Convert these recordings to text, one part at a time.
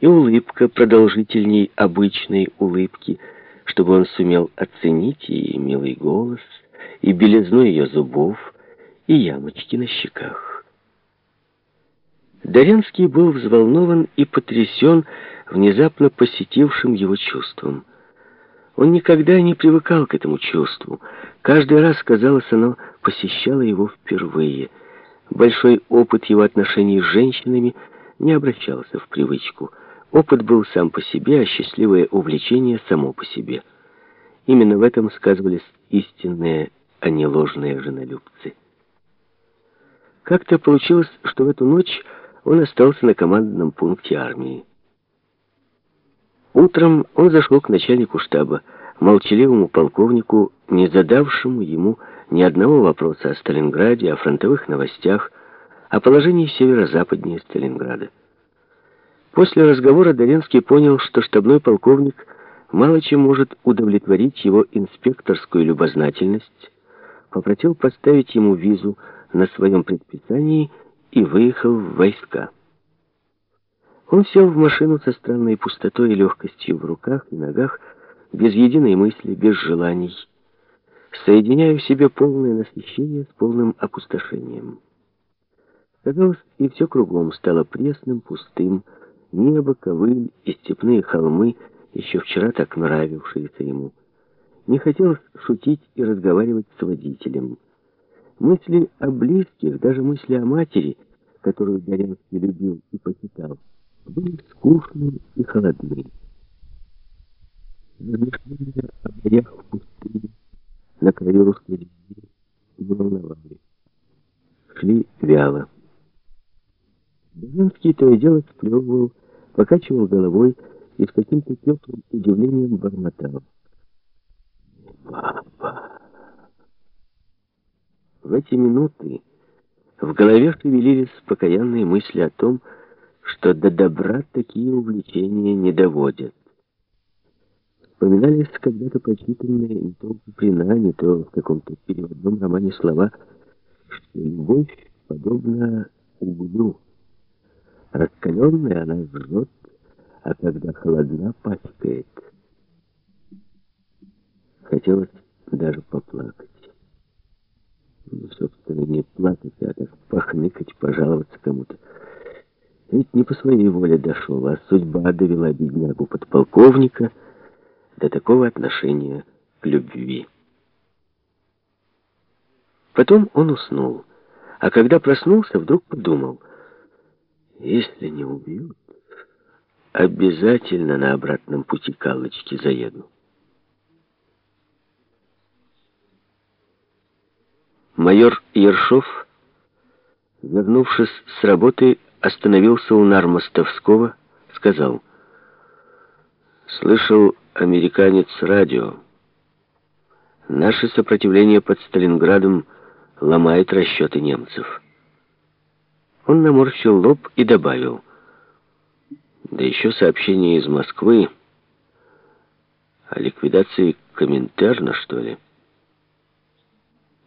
и улыбка продолжительней обычной улыбки, чтобы он сумел оценить и милый голос, и белизну ее зубов, и ямочки на щеках. Дорянский был взволнован и потрясен внезапно посетившим его чувством. Он никогда не привыкал к этому чувству. Каждый раз, казалось, оно посещало его впервые. Большой опыт его отношений с женщинами не обращался в привычку. Опыт был сам по себе, а счастливое увлечение само по себе. Именно в этом сказывались истинные, а не ложные женолюбцы. Как-то получилось, что в эту ночь он остался на командном пункте армии. Утром он зашел к начальнику штаба, молчаливому полковнику, не задавшему ему ни одного вопроса о Сталинграде, о фронтовых новостях, о положении северо-западнее Сталинграда. После разговора Доренский понял, что штабной полковник мало чем может удовлетворить его инспекторскую любознательность, попросил поставить ему визу на своем предписании и выехал в войска. Он сел в машину со странной пустотой и легкостью в руках и ногах, без единой мысли, без желаний, соединяя в себе полное насыщение с полным опустошением. Казалось, и все кругом стало пресным, пустым, небо, ковыль и степные холмы, еще вчера так нравившиеся ему. Не хотелось шутить и разговаривать с водителем. Мысли о близких, даже мысли о матери, которую Горянский любил и почитал, были скучны и холодны. Размышления о морях в пустыне, на краю русской реки, волновали. Шли вяло. Бежанский то и дело сплевывал, покачивал головой и с каким-то теплым удивлением бормотал. «Папа!» В эти минуты в голове шевелились покаянные мысли о том, что до добра такие увлечения не доводят. Вспоминались когда-то прочитанные не то у Куприна, не то в каком-то переводном романе слова, что любовь подобна углю. Раскаленная она жжет, а когда холодна, пачкает. Хотелось даже поплакать. Ну, собственно, не плакать, а так похныкать, пожаловаться кому-то. Ведь не по своей воле дошел, а судьба довела беднягу подполковника до такого отношения к любви. Потом он уснул, а когда проснулся, вдруг подумал, если не убьют, обязательно на обратном пути к Аллочке заеду. Майор Ершов, вернувшись с работы, остановился у нар Мостовского, сказал, «Слышал американец радио. Наше сопротивление под Сталинградом ломает расчеты немцев». Он наморщил лоб и добавил, «Да еще сообщение из Москвы о ликвидации Коминтерна, что ли?»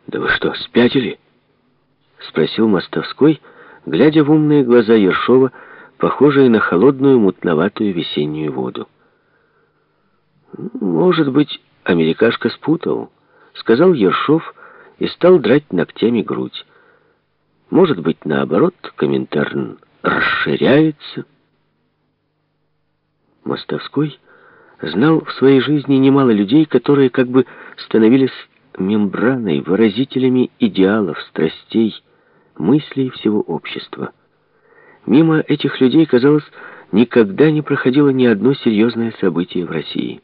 «Да вы что, спятили?» — спросил Мостовской, глядя в умные глаза Ершова, похожие на холодную мутноватую весеннюю воду. «Может быть, америкашка спутал», — сказал Ершов и стал драть ногтями грудь. «Может быть, наоборот, Коминтерн расширяется». Мостовской знал в своей жизни немало людей, которые как бы становились мембраной, выразителями идеалов, страстей, мыслей всего общества. Мимо этих людей, казалось, никогда не проходило ни одно серьезное событие в России.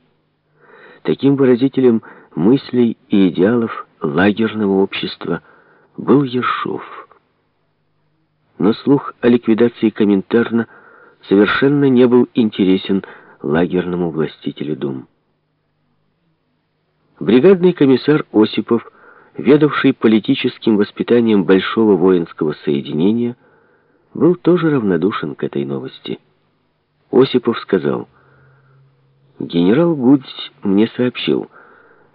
Таким выразителем мыслей и идеалов лагерного общества был Ершов. Но слух о ликвидации Коминтерна совершенно не был интересен лагерному властителю Дум. Бригадный комиссар Осипов, ведавший политическим воспитанием большого воинского соединения, был тоже равнодушен к этой новости. Осипов сказал, «Генерал Гудзь мне сообщил,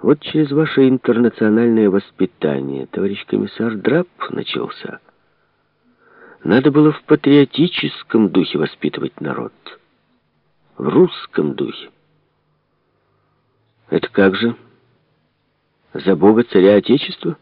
вот через ваше интернациональное воспитание, товарищ комиссар, драп начался. Надо было в патриотическом духе воспитывать народ». в русском духе. Это как же? За Бога царя Отечества?